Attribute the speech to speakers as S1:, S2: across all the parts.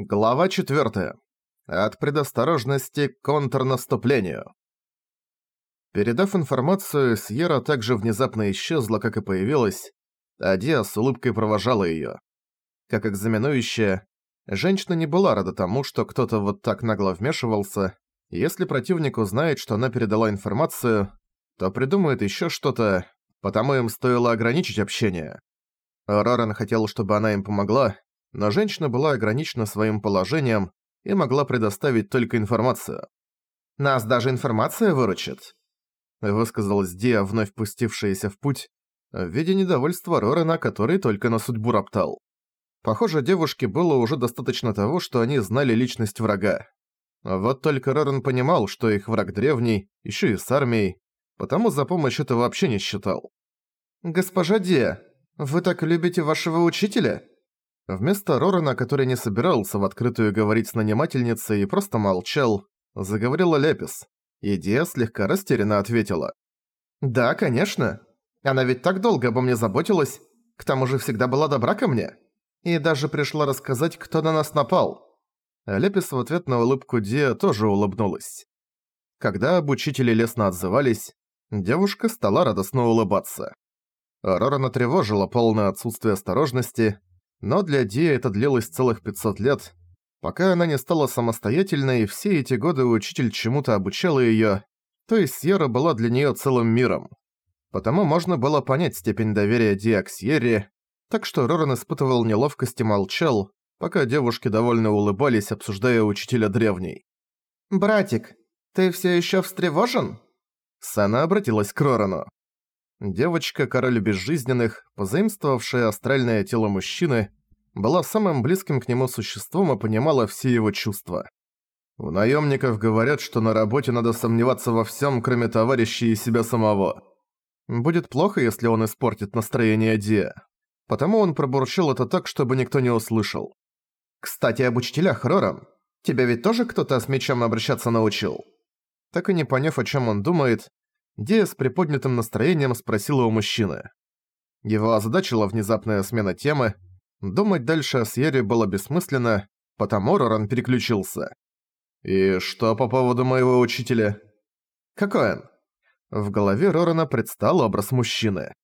S1: Глава 4. От предосторожности к контрнаступлению. Передав информацию, Сьерра также внезапно исчезла, как и появилась, а Диа с улыбкой провожала её. Как экзаменующая, женщина не была рада тому, что кто-то вот так нагло вмешивался. Если противник узнает, что она передала информацию, то придумает ещё что-то, потому им стоило ограничить общение. Роран хотел, чтобы она им помогла, но женщина была ограничена своим положением и могла предоставить только информацию. «Нас даже информация выручит», — высказалась Диа, вновь пустившаяся в путь, в виде недовольства Рорена, который только на судьбу роптал. Похоже, девушке было уже достаточно того, что они знали личность врага. Вот только Рорен понимал, что их враг древний, еще и с армией, потому за помощь это вообще не считал. «Госпожа Диа, вы так любите вашего учителя?» Вместо Рорана, который не собирался в открытую говорить с нанимательницей и просто молчал, заговорила Лепис. И Диа слегка растерянно ответила. «Да, конечно. Она ведь так долго обо мне заботилась, к тому же всегда была добра ко мне. И даже пришла рассказать, кто на нас напал». Лепис в ответ на улыбку Диа тоже улыбнулась. Когда обучители лестно отзывались, девушка стала радостно улыбаться. Рорана тревожила полное отсутствие осторожности, но для Ди это длилось целых 500 лет, пока она не стала самостоятельной, и все эти годы учитель чему-то обучал её, то есть Сьерра была для неё целым миром. Потому можно было понять степень доверия Ди к Сьерре, так что Роран испытывал неловкость и молчал, пока девушки довольно улыбались, обсуждая учителя древней. «Братик, ты всё ещё встревожен?» Сана обратилась к Рорану. Девочка, король безжизненных, позаимствовавшая астральное тело мужчины, была самым близким к нему существом и понимала все его чувства. У наемников говорят, что на работе надо сомневаться во всем, кроме товарища и себя самого. Будет плохо, если он испортит настроение Диа. Потому он пробурчал это так, чтобы никто не услышал. «Кстати, об учителях, Роран. Тебя ведь тоже кто-то с мечом обращаться научил?» Так и не поняв, о чем он думает, Дея с приподнятым настроением спросила у мужчины. Его озадачила внезапная смена темы. Думать дальше о Сьерре было бессмысленно, потому Роран переключился. «И что по поводу моего учителя?» «Какой он?» В голове Рорана предстал образ мужчины.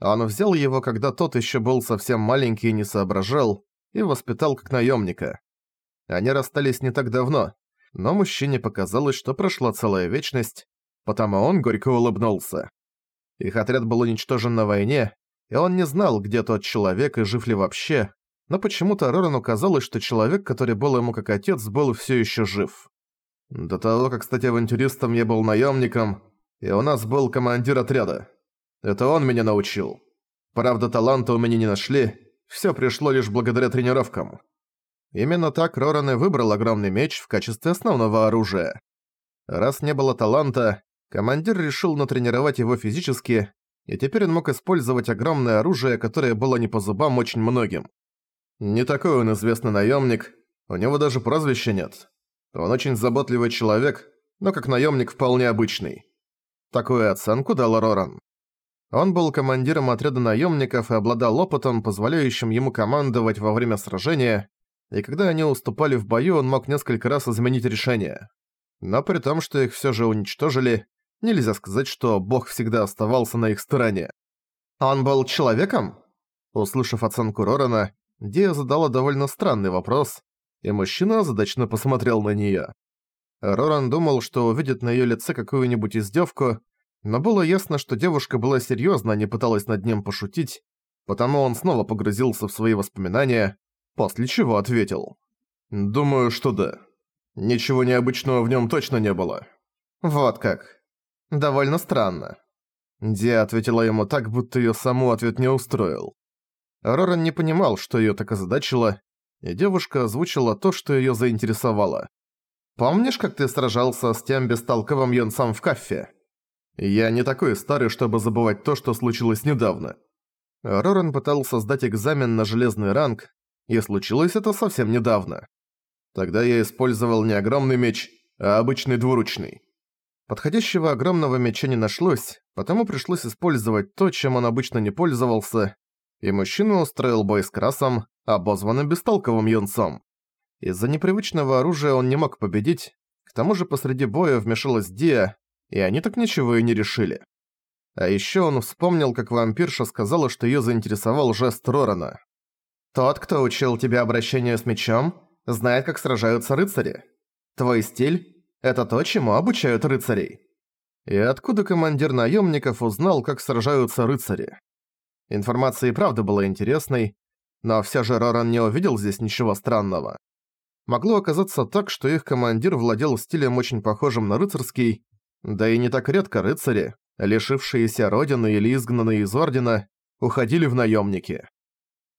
S1: Он взял его, когда тот еще был совсем маленький и не соображал, и воспитал как наемника. Они расстались не так давно, но мужчине показалось, что прошла целая вечность, потому он горько улыбнулся. Их отряд был уничтожен на войне, и он не знал, где тот человек и жив ли вообще, но почему-то Рорану казалось, что человек, который был ему как отец, был все еще жив. До того, как стать авантюристом, я был наемником, и у нас был командир отряда. Это он меня научил. Правда, таланта у меня не нашли, все пришло лишь благодаря тренировкам. Именно так Роран и выбрал огромный меч в качестве основного оружия. Раз не было таланта, Командир решил натренировать его физически, и теперь он мог использовать огромное оружие, которое было не по зубам очень многим. Не такой он известный наемник, у него даже прозвища нет. Он очень заботливый человек, но как наемник вполне обычный. Такую оценку дал Роран. Он был командиром отряда наемников и обладал опытом, позволяющим ему командовать во время сражения, и когда они уступали в бою, он мог несколько раз изменить решение. Но при том, что их все же уничтожили, Нельзя сказать, что бог всегда оставался на их стороне. «Он был человеком?» Услышав оценку Рорана, Дия задала довольно странный вопрос, и мужчина озадачно посмотрел на неё. Роран думал, что увидит на её лице какую-нибудь издёвку, но было ясно, что девушка была серьёзна, а не пыталась над ним пошутить, потому он снова погрузился в свои воспоминания, после чего ответил. «Думаю, что да. Ничего необычного в нём точно не было». «Вот как. Довольно странно. Ди ответила ему так, будто её саму ответ не устроил. Роран не понимал, что её так озадачило, и девушка озвучила то, что её заинтересовало. «Помнишь, как ты сражался с тем бестолковым юнцом в кафе?» «Я не такой старый, чтобы забывать то, что случилось недавно». Роран пытался сдать экзамен на железный ранг, и случилось это совсем недавно. Тогда я использовал не огромный меч, а обычный двуручный. Подходящего огромного меча не нашлось, потому пришлось использовать то, чем он обычно не пользовался, и мужчина устроил бой с Красом, обозванным бестолковым юнцом. Из-за непривычного оружия он не мог победить, к тому же посреди боя вмешалась Диа, и они так ничего и не решили. А ещё он вспомнил, как вампирша сказала, что её заинтересовал жест Рорана. «Тот, кто учил тебя обращению с мечом, знает, как сражаются рыцари. Твой стиль — это то, чему обучают рыцарей». И откуда командир наемников узнал, как сражаются рыцари? Информация и правда была интересной, но все же Роран не увидел здесь ничего странного. Могло оказаться так, что их командир владел стилем очень похожим на рыцарский, да и не так редко рыцари, лишившиеся родины или изгнанные из Ордена, уходили в наемники.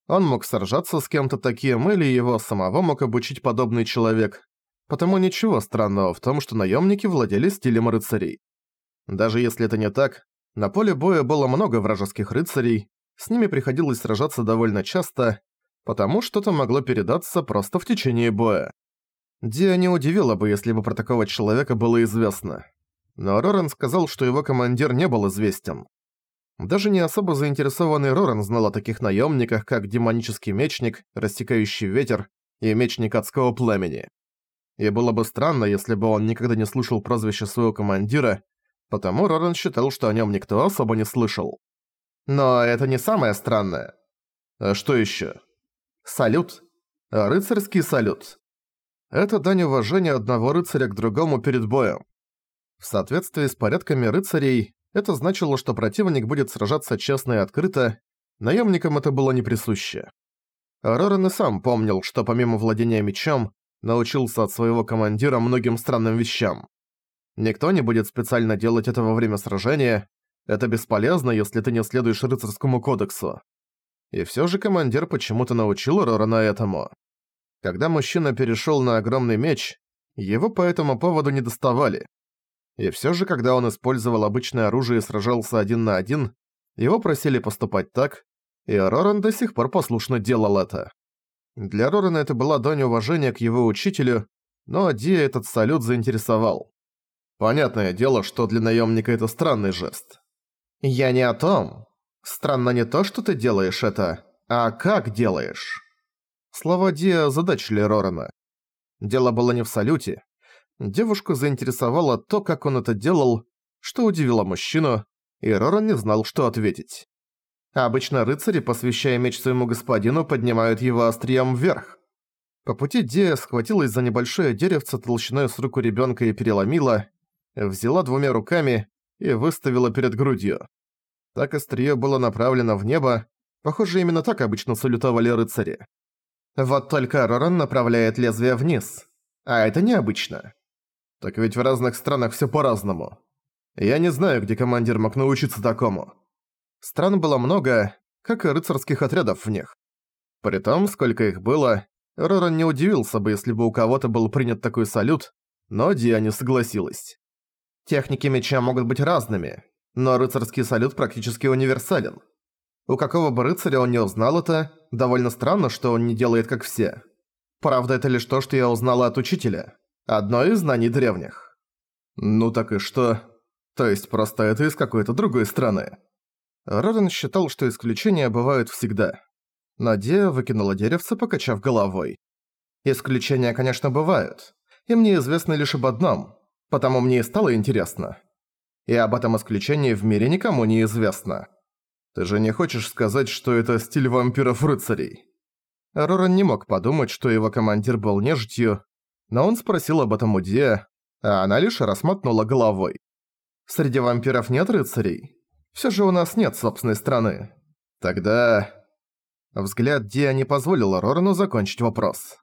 S1: Он мог сражаться с кем-то таким, или его самого мог обучить подобный человек, потому ничего странного в том, что наемники владели стилем рыцарей. Даже если это не так, на поле боя было много вражеских рыцарей, с ними приходилось сражаться довольно часто, потому что-то могло передаться просто в течение боя. Диа не удивила бы, если бы про такого человека было известно. Но Роран сказал, что его командир не был известен. Даже не особо заинтересованный Роран знал о таких наемниках, как демонический мечник, рассекающий ветер и мечник адского племени. И было бы странно, если бы он никогда не слышал прозвище своего командира, потому Роран считал, что о нем никто особо не слышал. Но это не самое странное. А что еще? Салют. Рыцарский салют. Это дань уважения одного рыцаря к другому перед боем. В соответствии с порядками рыцарей, это значило, что противник будет сражаться честно и открыто, наемникам это было не присуще. Роран и сам помнил, что помимо владения мечом, научился от своего командира многим странным вещам. Никто не будет специально делать это во время сражения, это бесполезно, если ты не следуешь рыцарскому кодексу. И всё же командир почему-то научил Рорана этому. Когда мужчина перешёл на огромный меч, его по этому поводу не доставали. И всё же, когда он использовал обычное оружие и сражался один на один, его просили поступать так, и Роран до сих пор послушно делал это. Для Рорана это была дань уважения к его учителю, но Ди этот салют заинтересовал. Понятное дело, что для наемника это странный жест. «Я не о том. Странно не то, что ты делаешь это, а как делаешь». Слова Диа задачили Рорана. Дело было не в салюте. Девушку заинтересовало то, как он это делал, что удивило мужчину, и Роран не знал, что ответить. Обычно рыцари, посвящая меч своему господину, поднимают его острием вверх. По пути Диа схватилась за небольшое деревце толщиной с руку ребенка и переломила, взяла двумя руками и выставила перед грудью. Так острие было направлено в небо, похоже, именно так обычно салютовали рыцари. Вот только Роран направляет лезвие вниз, а это необычно. Так ведь в разных странах все по-разному. Я не знаю, где командир мог научиться такому. Стран было много, как и рыцарских отрядов в них. При том, сколько их было, Роран не удивился бы, если бы у кого-то был принят такой салют, но Диане согласилась. Техники меча могут быть разными, но рыцарский салют практически универсален. У какого бы рыцаря он не узнал это, довольно странно, что он не делает как все. Правда, это лишь то, что я узнала от учителя. Одно из знаний древних. Ну так и что? То есть просто это из какой-то другой страны. Рорен считал, что исключения бывают всегда. Надея выкинула деревце, покачав головой. Исключения, конечно, бывают. И мне известно лишь об одном – Потому мне и стало интересно. И об этом исключении в мире никому не известно. Ты же не хочешь сказать, что это стиль вампиров-рыцарей? Роран не мог подумать, что его командир был нежитью, но он спросил об этом у Диа, а она лишь расмотнула головой. «Среди вампиров нет рыцарей? Всё же у нас нет собственной страны. Тогда...» Взгляд Диа не позволил Рорану закончить вопрос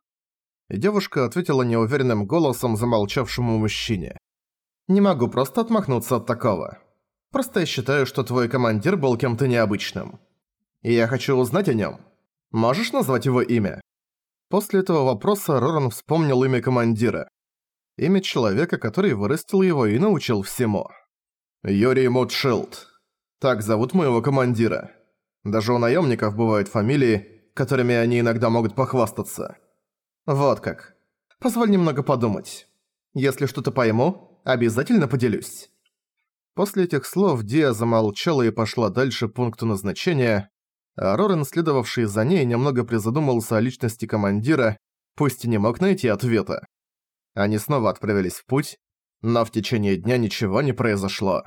S1: и девушка ответила неуверенным голосом замолчавшему мужчине. «Не могу просто отмахнуться от такого. Просто я считаю, что твой командир был кем-то необычным. И я хочу узнать о нем. Можешь назвать его имя?» После этого вопроса Роран вспомнил имя командира. Имя человека, который вырастил его и научил всему. Юрий Мутшилд. Так зовут моего командира. Даже у наемников бывают фамилии, которыми они иногда могут похвастаться. «Вот как. Позволь немного подумать. Если что-то пойму, обязательно поделюсь». После этих слов Диа замолчала и пошла дальше пункту назначения, а Рорен, следовавший за ней, немного призадумался о личности командира, пусть и не мог найти ответа. Они снова отправились в путь, но в течение дня ничего не произошло.